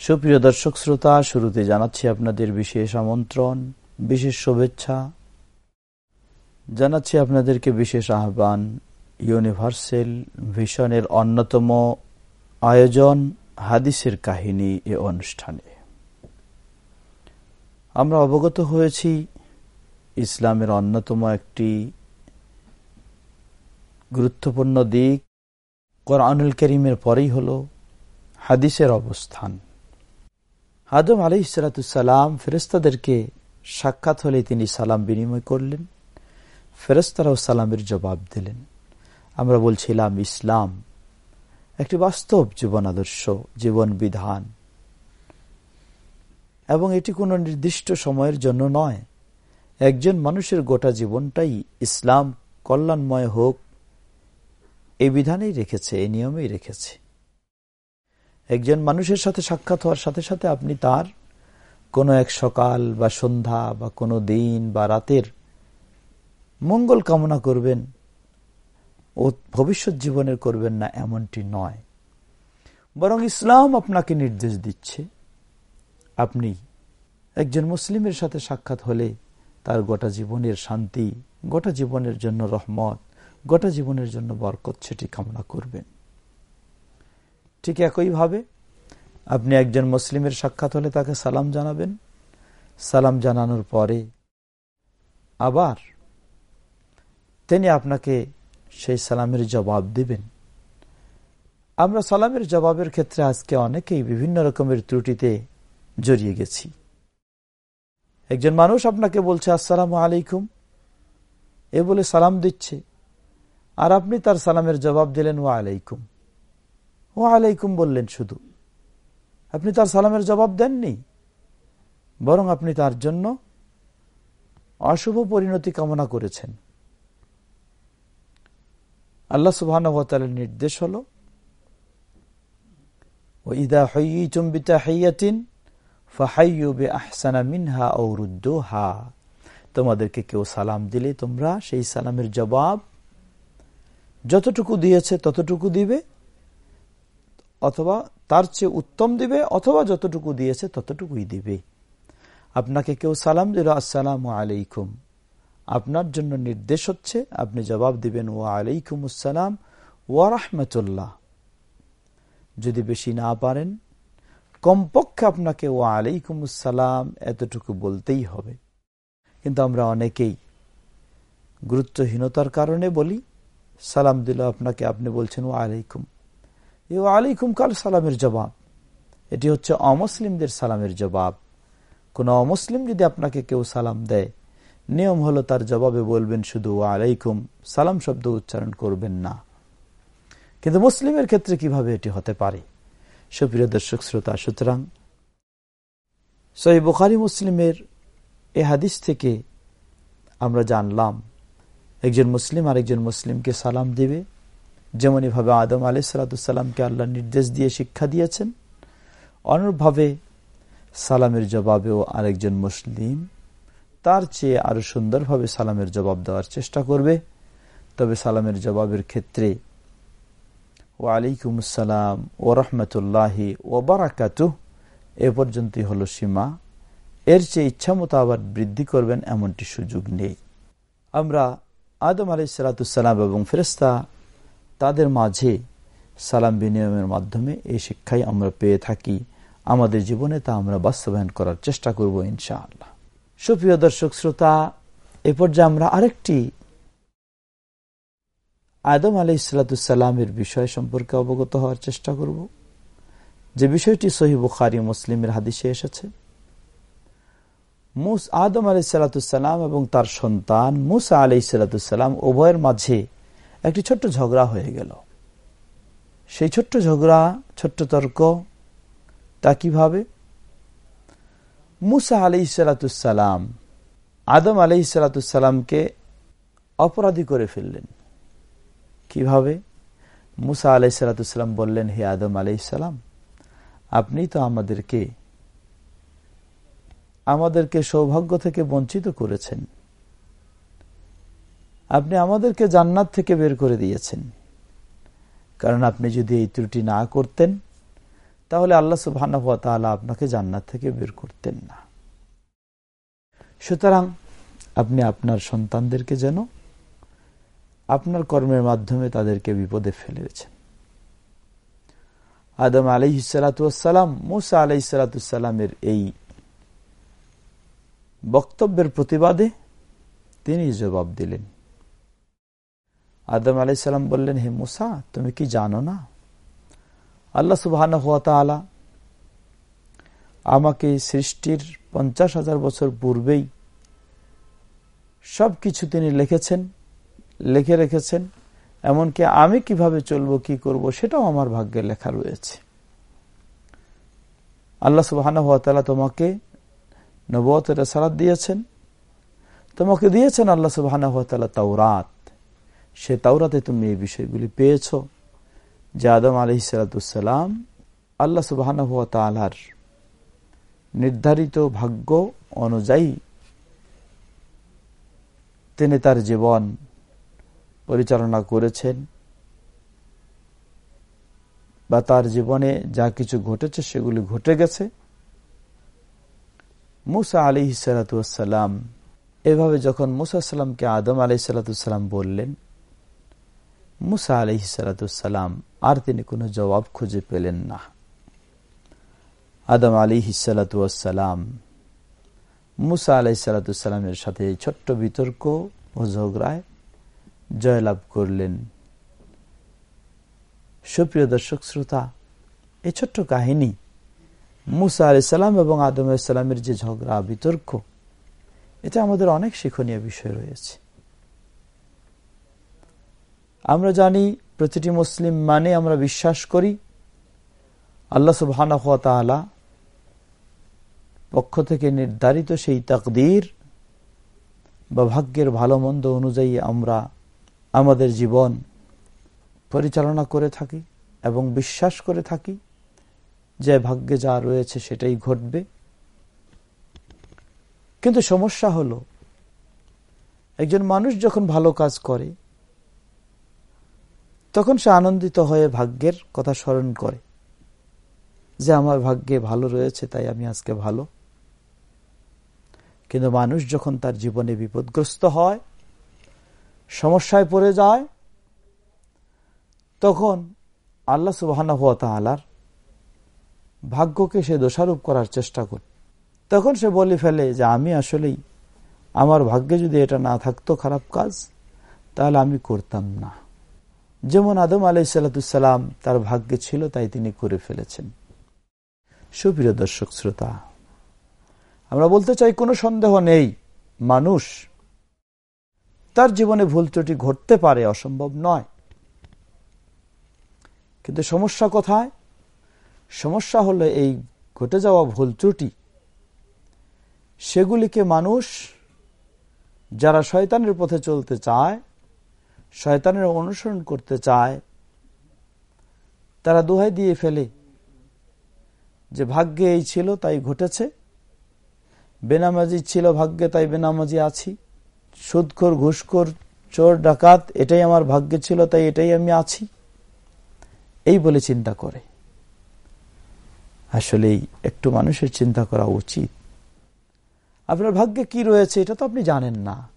সুপ্রিয় দর্শক শ্রোতা, শুরুতে জানাচ্ছি আপনাদের বিশেষ আমন্ত্রণ, বিশেষ শুভেচ্ছা। জানাচ্ছি আপনাদেরকে বিশেষ আহ্বান, ইউনিভার্সাল ভিশনের অন্যতম আয়োজন হাদিসের কাহিনী এ অনুষ্ঠানে। আমরা অবগত হয়েছি ইসলামের অন্যতম একটি গুরুত্বপূর্ণ দিক কোরআনুল করিমের পরেই হল হাদিসের অবস্থান। আদম আলি ইসালাতাম ফেরেস্তাদেরকে সাক্ষাৎ হলে তিনি সালাম বিনিময় করলেন। ফেরস্তারাও সালামের জবাব দিলেন। আমরা বলছিলাম, ইসলাম একটি বাস্তব জীবন আদর্শ, জীবন বিধান। এবং এটি কোনো নির্দিষ্ট সময়ের জন্য নয়। একজন মানুষের গোটা জীবনটাই ইসলাম, কল্যাণময় হোক, এই বিধানেই রেখেছে, এই নিয়মেই রেখেছে। একজন মানুষের সাথে সাক্ষাৎ হওয়ার সাথে সাথে আপনি তার কোনো এক সকাল বা সন্ধ্যা বা কোনো দিন বা রাতের মঙ্গল কামনা করবেন ও ভবিষ্যৎ জীবনের করবেন না, এমনটি নয়। বরং ইসলাম আপনাকে নির্দেশ দিচ্ছে। আপনি একজন মুসলিমের সাথে সাক্ষাৎ হলে তার গোটা জীবনের শান্তি, গোটা জীবনের জন্য রহমত, গোটা জীবনের জন্য বরকত সেটি কামনা করবেন। ঠিক একইভাবে আপনি একজন মুসলিমের সাক্ষাৎ হলে তাকে সালাম জানাবেন। সালাম জানানোর পরে আবার তিনি আপনাকে সেই সালামের জবাব দিবেন। আমরা সালামের জবাবের ক্ষেত্রে আজকে অনেকেই বিভিন্ন রকমের ত্রুটিতে জড়িয়ে গেছি। একজন মানুষ আপনাকে বলছে, আসসালাম আলাইকুম। এ বলে সালাম দিচ্ছে। আর আপনি তার সালামের জবাব দিলেন ও আলাইকুম। ও আলাইকুম বললেন শুধু। আপনি তার সালামের জবাব দেননি, বরং আপনি তার জন্য অশুভ পরিণতি কামনা করেছেন। আল্লাহ সুবাহ নির্দেশ হল তোমাদেরকে কেউ সালাম দিলে তোমরা সেই সালামের জবাব যতটুকু দিয়েছে ততটুকু দিবে, অথবা তার চেয়ে উত্তম দিবে, অথবা যতটুকু দিয়েছে ততটুকুই দিবে। আপনাকে কেউ সালাম দিল, আসসালাম আলাইকুম। আপনার জন্য নির্দেশ হচ্ছে, আপনি জবাব দিবেন ও আলাইকুম আসসালাম ওয়া রাহমতুল্লাহ। যদি বেশি না পারেন কমপক্ষে আপনাকে ও আলাইকুম আসসালাম এতটুকু বলতেই হবে। কিন্তু আমরা অনেকেই গুরুত্বহীনতার কারণে বলি, সালাম দিল আপনাকে, আপনি বলছেন ও আলাইকুম এ ও আলাইকুম কাল সালামের জবাব? এটি হচ্ছে অমুসলিমদের সালামের জবাব। কোন অমুসলিম যদি আপনাকে কেউ সালাম দেয়, নিয়ম হলো তার জবাবে বলবেন শুধু ও আলাইকুম সালাম শব্দ উচ্চারণ করবেন না। কিন্তু মুসলিমের ক্ষেত্রে কীভাবে এটি হতে পারে? সুপ্রিয় দর্শক শ্রোতা সুতরাং সহি বুখারি মুসলিমের এ হাদিস থেকে আমরা জানলাম একজন মুসলিম আরেকজন মুসলিমকে সালাম দিবে যেমনইভাবে আদম আলি সালাতামকে আল্লাহ নির্দেশ দিয়ে শিক্ষা দিয়েছেন অনুরূপভাবে সালামের জবাবেও আরেকজন মুসলিম তার চেয়ে আরও সুন্দরভাবে সালামের জবাব দেওয়ার চেষ্টা করবে তবে সালামের জবাবের ক্ষেত্রে ও আলাইকুম আসসালাম ও রহমতুল্লাহি ও বারাকাত এ পর্যন্তই হলো সীমা। এর চেয়ে ইচ্ছা মতো আবার বৃদ্ধি করবেন এমনটি সুযোগ নেই। আমরা আদম আলি সালাতাম এবং ফেরেস্তা তাদের মাঝে সালাম বিনিয়মের মাধ্যমে এই শিক্ষাই আমরা পেয়ে থাকি। আমাদের জীবনে তা আমরা বাস্তবায়ন করার চেষ্টা করব ইনশাআল্লাহ। সুপ্রিয় দর্শক, শ্রোতা, এ পর্যায়ে আমরা আরেকটি আদম আলি ইসালাতামের বিষয় সম্পর্কে অবগত হওয়ার চেষ্টা করব। যে বিষয়টি সহি বুখারি মুসলিমের হাদিসে এসেছে। মুস আদম আলি সালাতাম এবং তার সন্তান মুসা আলি সালাতাম উভয়ের মাঝে একটি ছোট্ট ঝগড়া হয়ে গেল। সেই ছোট্ট ঝগড়া, ছোট্ট তর্ক, তা কীভাবে? মুসা আলি সালাতাম আদম আলি সালাতামকে অপরাধী করে ফেললেন। কীভাবে? মুসা আলাই সালাতাম বললেন, হে আদম আলাই সালাম, আপনি তো আমাদেরকে আমাদেরকে সৌভাগ্য থেকে বঞ্চিত করেছেন। আপনি আমাদেরকে জান্নাত থেকে বের করে দিয়েছেন। কারণ আপনি যদি এই ত্রুটি না করতেন, তাহলে আল্লাহ সুবাহ আপনাকে জান্নাত থেকে বের করতেন না। সুতরাং আপনি আপনার সন্তানদেরকে যেন আপনার কর্মের মাধ্যমে তাদেরকে বিপদে ফেলেছেন আদম আলি সালাতাম মুসা আলাই সালাতামের এই বক্তব্যের প্রতিবাদে তিনি জবাব দিলেন। আদম আলাই সাল্লাম বললেন, হে মুসা, তুমি কি জানো না? আল্লাহ সুবাহ আমাকে সৃষ্টির পঞ্চাশ হাজার বছর পূর্বেই সব কিছু তিনি লিখেছেন। লিখে রেখেছেন, এমনকি আমি কীভাবে চলবো, কি করব, সেটাও আমার ভাগ্যে লেখা রয়েছে। আল্লাহ সুবাহ তোমাকে নবতের সালাদ দিয়েছেন। তোমাকে দিয়েছেন আল্লাহ সুবাহ তাওরাত। সে তাওরাতে তুমি এই বিষয়গুলি পেয়েছ, যে আদম আলি সালাতাম আল্লাহ সুবাহ তালার নির্ধারিত ভাগ্য অনুযায়ী তিনি তার জীবন পরিচালনা করেছেন বা তার জীবনে যা কিছু ঘটেছে সেগুলি ঘটে গেছে। মুসা আলি সালাতাম এভাবে যখন মুসা সাল্লামকে আদম আলি সালাতাম বললেন, মুসা আলি সালাতাম আর তিনি কোনো জবাব খুঁজে পেলেন না। আদম আলী হিসালাতাম মুসা আলাই সালাতামের সাথে ছোট্ট বিতর্ক ও ঝগড়ায় জয়লাভ করলেন। সুপ্রিয় দর্শক, শ্রোতা এই ছোট্ট কাহিনী মুসা আলাইসাল্লাম এবং আদম আলাইসাল্লামের যে ঝগড়া, বিতর্ক, এটা আমাদের অনেক শিক্ষণীয় বিষয় রয়েছে। আমরা জানি প্রতিটি মুসলিম মানে আমরা বিশ্বাস করি। আল্লাহ সুবাহ পক্ষ থেকে নির্ধারিত সেই তাকদির বা ভাগ্যের ভালো মন্দ অনুযায়ী আমরা আমাদের জীবন পরিচালনা করে থাকি এবং বিশ্বাস করে থাকি যে ভাগ্যে যা রয়েছে সেটাই ঘটবে। কিন্তু সমস্যা হলো, একজন মানুষ যখন ভালো কাজ করে, তখন সে আনন্দিত হয়ে ভাগ্যের কথা স্মরণ করে যে আমার ভাগ্যে ভালো রয়েছে, তাই আমি আজকে ভালো। কিন্তু মানুষ যখন তার জীবনে বিপদগ্রস্ত হয় সমস্যায় পড়ে যায়, তখন আল্লাহ সুবাহ ভাগ্যকে সে দোষারোপ করার চেষ্টা করে। তখন সে বলে ফেলে যে, আমি আসলেই, আমার ভাগ্যে যদি এটা না থাকতো খারাপ কাজ, তাহলে আমি করতাম না। যেমন আদম আলাই সাল্লাতুসাল্লাম তার ভাগ্যে ছিল, তাই তিনি করে ফেলেছেন। সুপ্রিয় দর্শক শ্রোতা, আমরা বলতে চাই, কোনো সন্দেহ নেই, মানুষ তার জীবনে ভুল ত্রুটি ঘটতে পারে অসম্ভব নয়। কিন্তু সমস্যা কোথায়? সমস্যা হলো এই ঘটে যাওয়া ভুল ত্রুটি। সেগুলিকে মানুষ, যারা শয়তানের পথে চলতে চায়, শয়তানের অনুসরণ করতে চায়, তারা দোহাই দিয়ে ফেলে যে ভাগ্যে এই ছিল, তাই ঘটেছে। বেনামাজি ছিল ভাগ্যে, তাই বেনামাজি আছি। সুদখোর ঘুষখোর, চোর, ডাকাত, এটাই আমার ভাগ্যে ছিল, তাই এটাই আমি আছি। এই বলে চিন্তা করে। আসলেই একটু মানুষের চিন্তা করা উচিত। আপনার ভাগ্যে কি রয়েছে, এটা তো আপনি জানেন না।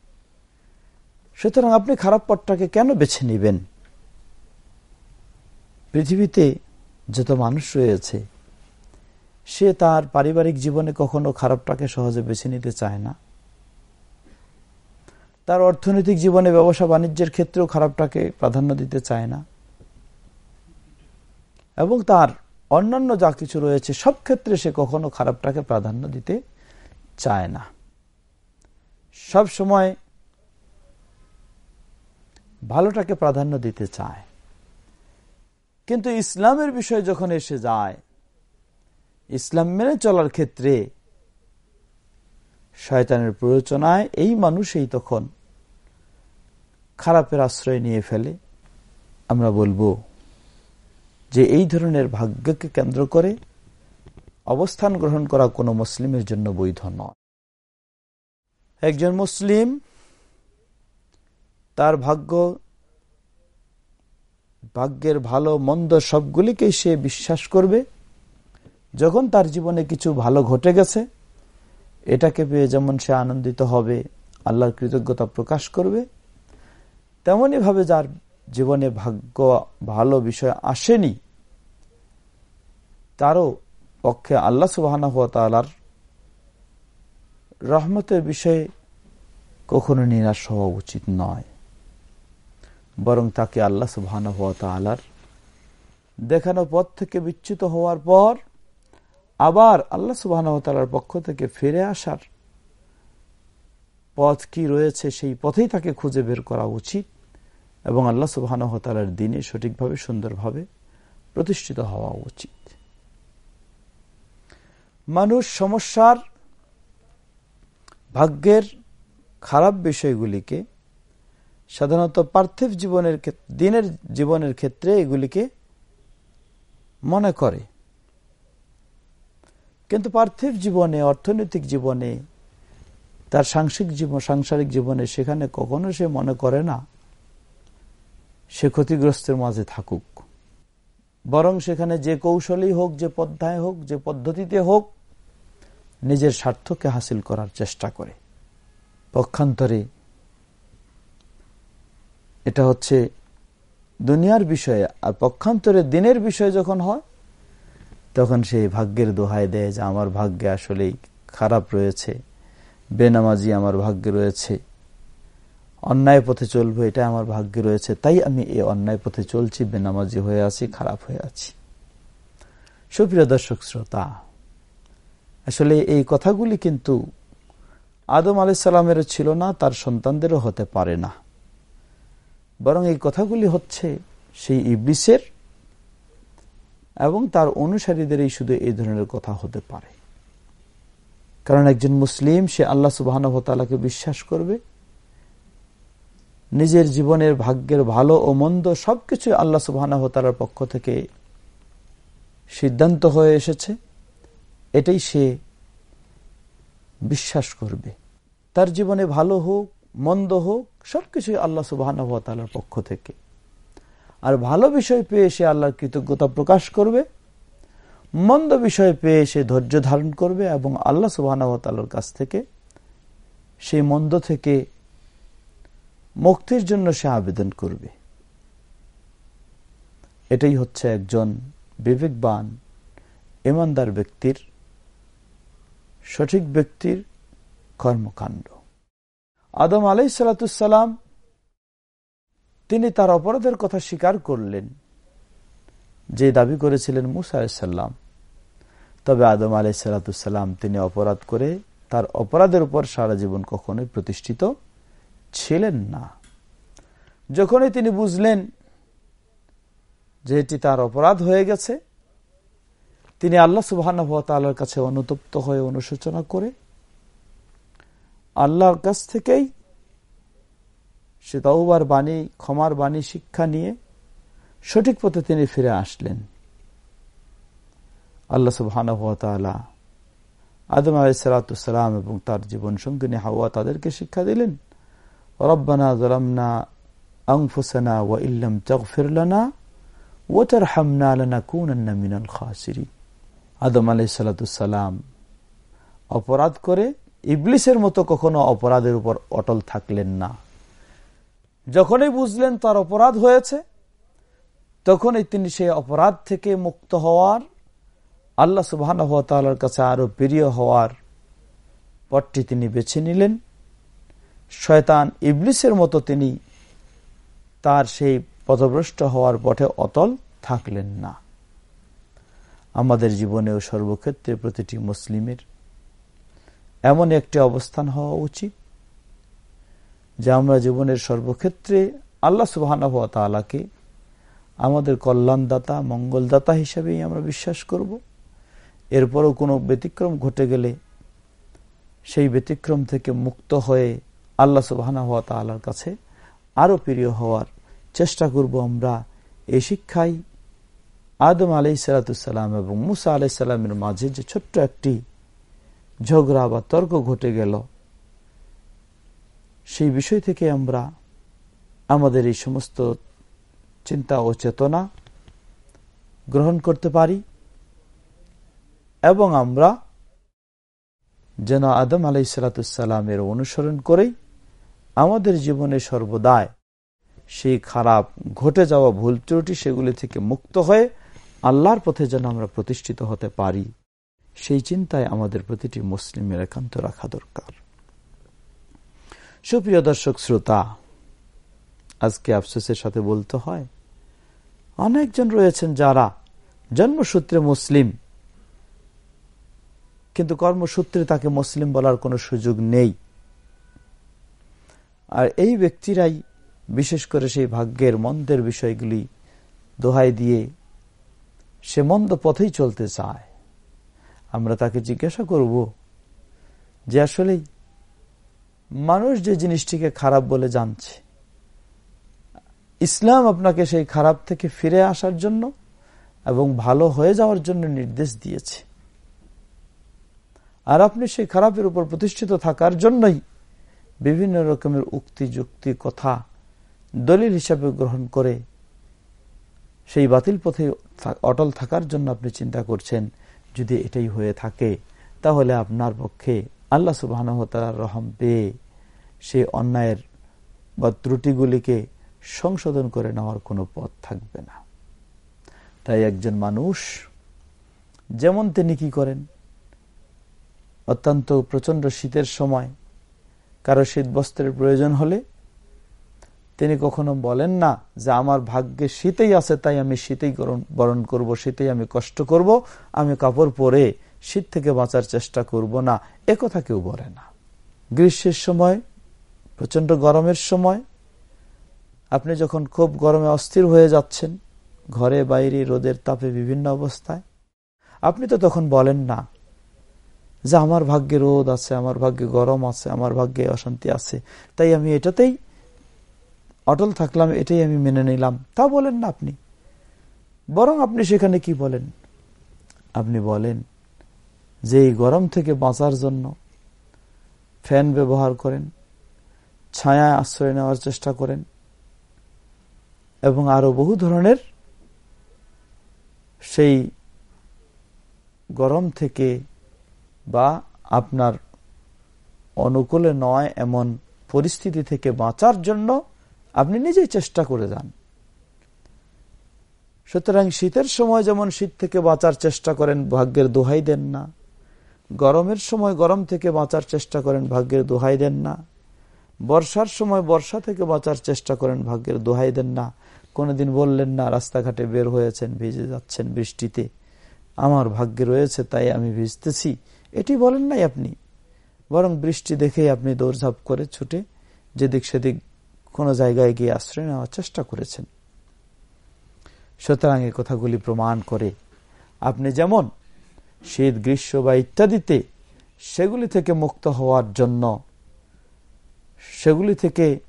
সুতরাং আপনি খারাপ পথটাকে কেন বেছে নেবেন? পৃথিবীতে যত মানুষ রয়েছে, সে তার পারিবারিক জীবনে কখনো খারাপটাকে সহজে বেছে নিতে চায় না। তার অর্থনৈতিক জীবনে ব্যবসা বাণিজ্যের ক্ষেত্রেও খারাপটাকে প্রাধান্য দিতে চায় না। এবং তার অন্যান্য যা কিছু রয়েছে, সব ক্ষেত্রে সে কখনো খারাপটাকে প্রাধান্য দিতে চায় না। সব সময় ভালোটাকে প্রাধান্য দিতে চায়। কিন্তু ইসলামের বিষয় যখন এসে যায়, ইসলাম মেনে চলার ক্ষেত্রে শয়তানের প্ররোচনায় এই মানুষই তখন খারাপের আশ্রয় নিয়ে ফেলে, আমরা বলব যে এই ধরনের ভাগ্যকে কেন্দ্র করে অবস্থান গ্রহণ করা কোনো মুসলিমের জন্য বৈধ নয়। একজন মুসলিম তার ভাগ্য, ভাগ্যের ভালো, মন্দ সবগুলিকেই সে বিশ্বাস করবে। যখন তার জীবনে কিছু ভালো ঘটে গেছে, এটাকে পেয়ে যেমন সে আনন্দিত হবে, আল্লাহর কৃতজ্ঞতা প্রকাশ করবে তেমনই ভাবে যার জীবনে ভাগ্য ভালো বিষয় আসেনি, তারও পক্ষে আল্লাহ সুবাহ রহমতের বিষয়ে কখনো নিরাশ হওয়া উচিত নয়। বরং তাকে আল্লাহ সুবাহ দেখানো পথ থেকে বিচ্যুত হওয়ার পর আবার আল্লাহ সুবাহ পক্ষ থেকে ফিরে আসার পথ কি রয়েছে সেই পথেই তাকে খুঁজে বের করা উচিত। এবং আল্লাহ সুবাহর দিনে সঠিকভাবে, সুন্দরভাবে প্রতিষ্ঠিত হওয়া উচিত। মানুষ সমস্যার, ভাগ্যের খারাপ বিষয়গুলিকে, সাধারণত পার্থিব জীবনের দিনের জীবনের ক্ষেত্রে এগুলিকে মনে করে। কিন্তু পার্থিব জীবনে, অর্থনৈতিক জীবনে, তার জীবন, সাংসারিক জীবনে সেখানে কখনো সে মনে করে না সে ক্ষতিগ্রস্তের মাঝে থাকুক। বরং সেখানে যে কৌশলেই হোক, যে পদ্মায় হোক, যে পদ্ধতিতে হোক, নিজের স্বার্থকে হাসিল করার চেষ্টা করে। পক্ষান্তরে এটা হচ্ছে দুনিয়ার বিষয়ে, আর পক্ষান্তরে দিনের বিষয় যখন হয়, তখন সেই ভাগ্যের দোহাই দেয় যে আমার ভাগ্যে আসলেই খারাপ রয়েছে, বেনামাজি আমার ভাগ্যে রয়েছে। অন্যায় পথে চলবো, এটা আমার ভাগ্যে রয়েছে। তাই আমি এই অন্যায় পথে চলছি, বেনামাজি হয়ে আছি, খারাপ হয়ে আছি। সুপ্রিয় দর্শক শ্রোতা, আসলে এই কথাগুলি কিন্তু আদম আলাইসাল্লামেরও ছিল না, তার সন্তানদেরও হতে পারে না। বরং এই কথাগুলি হচ্ছে সেই ইবলিসের এবং তার অনুসারীদেরই শুধু এই ধরনের কথা হতে পারে। কারণ একজন মুসলিম, সে আল্লাহ সুবাহকে বিশ্বাস করবে নিজের জীবনের ভাগ্যের ভালো ও মন্দ সবকিছু আল্লাহ সুবাহর পক্ষ থেকে সিদ্ধান্ত হয়ে এসেছে। এটাই সে বিশ্বাস করবে। তার জীবনে ভালো হোক, মন্দ হোক, সবকিছুই আল্লাহ সুবাহ পক্ষ থেকে। আর ভালো বিষয় পেয়ে সে আল্লাহর কৃতজ্ঞতা প্রকাশ করবে, মন্দ বিষয় পেয়ে সে ধৈর্য ধারণ করবে এবং আল্লাহ সুবাহর কাছ থেকে সেই মন্দ থেকে মুক্তির জন্য সে আবেদন করবে। এটাই হচ্ছে একজন বিবেকবান, ইমানদার ব্যক্তির সঠিক ব্যক্তির কর্মকাণ্ড। আদম আলাই সালাতাম তিনি তার অপরাধের কথা স্বীকার করলেন, যে দাবি করেছিলেন মুসা আলাইসাল্লাম তবে আদম আলাই সালাতাম তিনি অপরাধ করে তার অপরাধের উপর সারা জীবন কখনোই প্রতিষ্ঠিত ছিলেন না। যখনই তিনি বুঝলেন যে এটি তার অপরাধ হয়ে গেছে, তিনি আল্লাহ সুবাহ কাছে অনুতপ্ত হয়ে অনুশোচনা করে আল্লাহর কাছ থেকেই সে তওবার বাণী, ক্ষমার বাণী, শিক্ষা নিয়ে সঠিক পথে তিনি ফিরে আসলেন। আল্লাহ সুবহান আদম আলাইসালাম এবং তার জীবন সঙ্গিনী হাওয়া তাদেরকে শিক্ষা দিলেন। রব্বানা জলামনা আংফুসানা ওয়া ইল্লাম তাগফির লানা ওয়াতারহামনা লানাকুনান্না মিনাল খাসিরিন আদম আলাইসালাম অপরাধ করে ইবলিসের মতো কখনো অপরাধের উপর অটল থাকলেন না। যখনই বুঝলেন তার অপরাধ হয়েছে, তখনই তিনি সেই অপরাধ থেকে মুক্ত হওয়ার, আল্লাহ সুবাহ কাছে আরও প্রিয় হওয়ার পথটি তিনি বেছে নিলেন। শয়তান ইবলিসের মতো তিনি তার সেই পথভ্রষ্ট হওয়ার পথে অতল থাকলেন না। আমাদের জীবনেও সর্বক্ষেত্রে প্রতিটি মুসলিমের এমন একটি অবস্থান হওয়া উচিত, যে আমরা জীবনের সর্বক্ষেত্রে আল্লাহ সুবাহ তালাকে আমাদের কল্যাণদাতা, মঙ্গলদাতা হিসেবেই আমরা বিশ্বাস করব। এরপরও কোনো ব্যতিক্রম ঘটে গেলে সেই ব্যতিক্রম থেকে মুক্ত হয়ে আল্লাহ সুবাহানা হওয়া তালার কাছে আরও প্রিয় হওয়ার চেষ্টা করব আমরা এই শিক্ষাই। আদম আলাই সালাতাম এবং মুসা আলাই সাল্লামের মাঝে যে ছোট্ট একটি ঝগড়া বা তর্ক ঘটে গেল, সেই বিষয় থেকে আমরা আমাদের এই সমস্ত চিন্তা ও চেতনা গ্রহণ করতে পারি এবং আমরা যেন আদম আলাই সালাতামের অনুসরণ করেই আমাদের জীবনে সর্বদায় সেই খারাপ ঘটে যাওয়া ভুল ত্রুটি সেগুলি থেকে মুক্ত হয়ে আল্লাহর পথে যেন আমরা প্রতিষ্ঠিত হতে পারি, সেই চিন্তায় আমাদের প্রতিটি মুসলিমের একান্ত রাখা দরকার। সুপ্রিয় দর্শক শ্রোতা, আজকে আফসোসের সাথে বলতে হয়, অনেকজন রয়েছেন যারা জন্মসূত্রে মুসলিম, কিন্তু কর্মসূত্রে তাকে মুসলিম বলার কোনো সুযোগ নেই। আর এই ব্যক্তিরাই বিশেষ করে সেই ভাগ্যের মন্দের বিষয়গুলি দোহাই দিয়ে সে মন্দ পথেই চলতে চায়। আমরা তাকে জিজ্ঞাসা করব যে আসলেই মানুষ যে জিনিসটিকে খারাপ বলে জানছে, ইসলাম আপনাকে সেই খারাপ থেকে ফিরে আসার জন্য এবং ভালো হয়ে যাওয়ার জন্য নির্দেশ দিয়েছে। আর আপনি সেই খারাপের উপর প্রতিষ্ঠিত থাকার জন্যই বিভিন্ন রকমের উক্তি, যুক্তি, কথা দলিল হিসাবে গ্রহণ করে সেই বাতিল পথে অটল থাকার জন্য আপনি চিন্তা করছেন, যদি এটাই হয়ে থাকে, তাহলে আপনার পক্ষে আল্লাহ সুবাহ রহম পেয়ে সেই অন্যায়ের বা ত্রুটিগুলিকে সংশোধন করে নেওয়ার কোনো পথ থাকবে না। তাই একজন মানুষ যেমন তিনি কি করেন, অত্যন্ত প্রচণ্ড শীতের সময় কারও শীত বস্ত্রের প্রয়োজন হলে তিনি কখনো বলেন না যে আমার ভাগ্যে শীতেই আছে, তাই আমি শীতেই বরণ করব, শীতেই আমি কষ্ট করব, আমি কাপড় পরে শীত থেকে বাঁচার চেষ্টা করব না। একথা কেউ বলে না। গ্রীষ্মের সময় প্রচণ্ড গরমের সময়, আপনি যখন খুব গরমে অস্থির হয়ে যাচ্ছেন, ঘরে, বাইরে, রোদের তাপে বিভিন্ন অবস্থায়, আপনি তো তখন বলেন না যে আমার ভাগ্যে রোদ আছে, আমার ভাগ্যে গরম আছে, আমার ভাগ্যে অশান্তি আছে, তাই আমি এটাতেই অটল থাকলাম, এটাই আমি মেনে নিলাম। তা বলেন না আপনি। বরং আপনি সেখানে কি বলেন? আপনি বলেন যে এই গরম থেকে বাঁচার জন্য ফ্যান ব্যবহার করেন ছায়া আশ্রয় নেওয়ার চেষ্টা করেন, এবং আরও বহু ধরনের সেই গরম থেকে বা আপনার অনুকূলে নয় এমন পরিস্থিতি থেকে বাঁচার জন্য আপনি নিজেই চেষ্টা করে যান। সুতরাং শীতের সময় যেমন শীত থেকে বাঁচার চেষ্টা করেন, ভাগ্যের দোহাই দেন না। গরমের সময় গরম থেকে বাঁচার চেষ্টা করেন, ভাগ্যের দোহাই দেন না। বর্ষার সময় বর্ষা থেকে বাঁচার চেষ্টা করেন, ভাগ্যের দোহাই দেন না। কোনোদিন বললেন, না, রাস্তাঘাটে বের হয়েছেন, ভিজে যাচ্ছেন বৃষ্টিতে। আমার ভাগ্যে রয়েছে, তাই আমি ভিজতেছি। এটি বলেন নাই আপনি। বরং বৃষ্টি দেখেই আপনি দৌড়ঝাঁপ করে ছুটে যেদিক সেদিক কোনো জায়গায় গিয়ে আশ্রয় নেওয়ার চেষ্টা করেছেন। সুতরাং এই কথাগুলি প্রমাণ করে আপনি যেমন শীত, গ্রীষ্ম বা ইত্যাদিতে সেগুলি থেকে মুক্ত হওয়ার জন্য, সেগুলি থেকে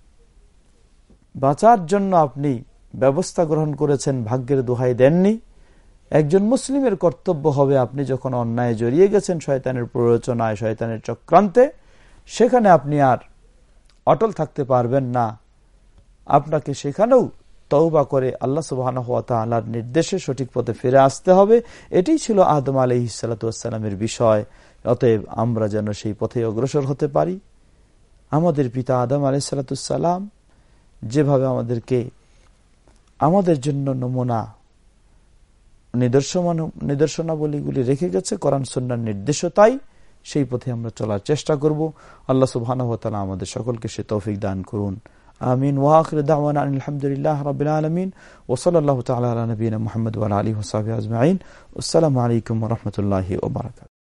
বাঁচার জন্য আপনি ব্যবস্থা গ্রহণ করেছেন, ভাগ্যের দোহাই দেননি। একজন মুসলিমের কর্তব্য হবে আপনি যখন অন্যায় জড়িয়ে গেছেন শয়তানের প্ররোচনায়, শয়তানের চক্রান্তে, সেখানে আপনি আর অটল থাকতে পারবেন না। আপনাকে সেখানেও তৌবা করে আল্লাহ সুবাহ নির্দেশে সঠিক পথে ফিরে আসতে হবে। এটি ছিল আদম আলি সালাতামের বিষয়। অতএব আমরা যেন সেই পথে অগ্রসর হতে পারি। আমাদের পিতা আদম আলি সালাতাম যেভাবে আমাদেরকে আমাদের জন্য নমুনা নিদর্শনাবলীগুলি রেখে গেছে করান সন্ন্যার নির্দেশও তাই, সেই পথে আমরা চলার চেষ্টা করব। আল্লাহ সুবাহ আমাদের সকলকে সে তৌফিক দান করুন। আমিন। ওয়াখির দাওয়ান আলহামদুলিল্লাহ রবিল আলমিন। ওসলাল্লাহ তালা নবীন মোহাম্মদ আলী ওসাহ আজমাইন। আসসালামু আলাইকুম রহমতুল্লাহি ওবরাকাত